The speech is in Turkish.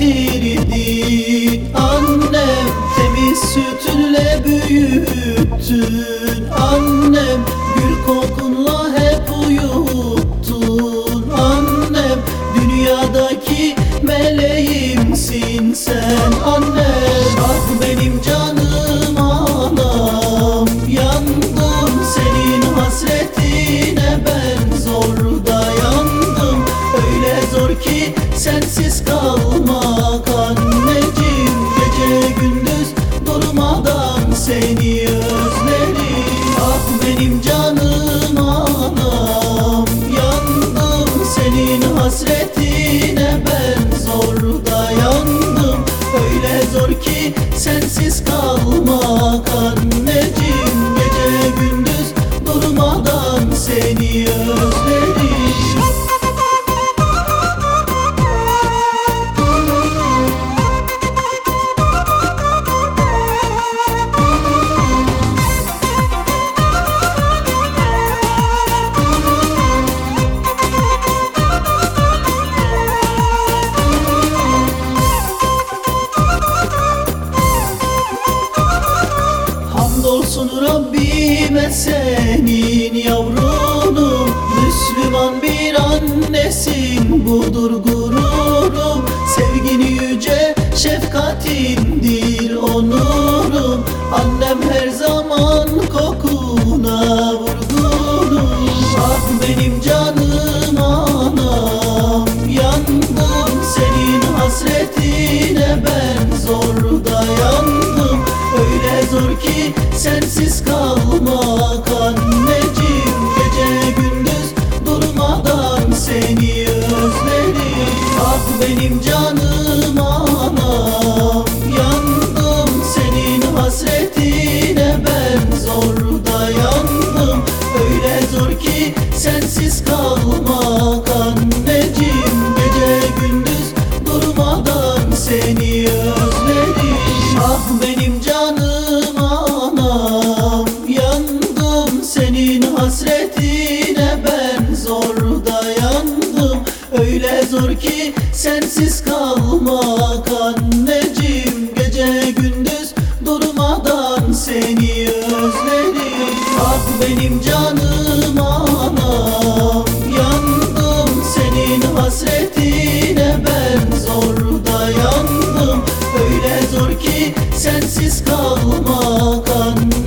getirdi. Annem temiz sütünle büyüttün. Annem gül kokunla hep uyuttun. Annem dünyadaki meleğimsin sen. Annem bak benim canım anam. Yandım senin hasretine ben zor dayandım. Öyle zor ki sensiz kaldım Hamdolsun Rabbime senin yavrunum Müslüman bir annesin budur gururum. Sevgini yüce şefkatindir onurum. Annem her zaman kokuna vurgunum. Ah benim canım anam Yandım senin hasretine ben Zor ki sensiz kalmak anneciğim Gece gündüz durmadan seni özledim. Ah benim canım anam Yandım senin hasretine ben zor dayandım Öyle zor ki sensiz kalmak ki sensiz kalmak anneciğim. Gece gündüz durmadan seni özledim. Ah benim canım anam Yandım senin hasretine. Ben zor dayandım Öyle zor ki sensiz kalmak anneciğim